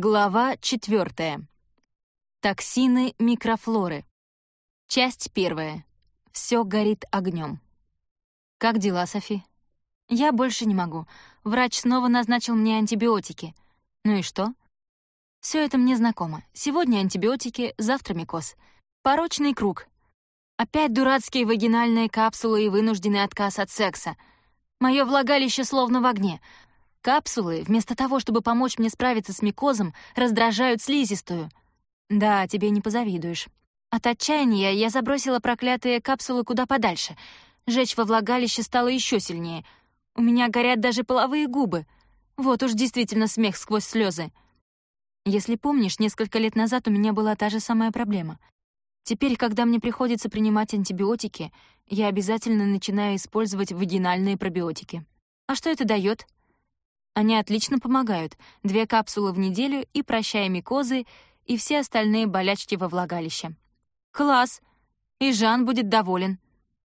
Глава 4. Токсины микрофлоры. Часть первая. Все горит огнем. Как дела, Софи? Я больше не могу. Врач снова назначил мне антибиотики. Ну и что? Все это мне знакомо. Сегодня антибиотики, завтра микоз. Порочный круг. Опять дурацкие вагинальные капсулы и вынужденный отказ от секса. Мое влагалище словно в огне. Капсулы, вместо того, чтобы помочь мне справиться с микозом, раздражают слизистую. Да, тебе не позавидуешь. От отчаяния я забросила проклятые капсулы куда подальше. Жечь во влагалище стало еще сильнее. У меня горят даже половые губы. Вот уж действительно смех сквозь слезы. Если помнишь, несколько лет назад у меня была та же самая проблема. Теперь, когда мне приходится принимать антибиотики, я обязательно начинаю использовать вагинальные пробиотики. А что это дает? Они отлично помогают. Две капсулы в неделю и прощай микозы, и все остальные болячки во влагалище. Класс! И Жан будет доволен.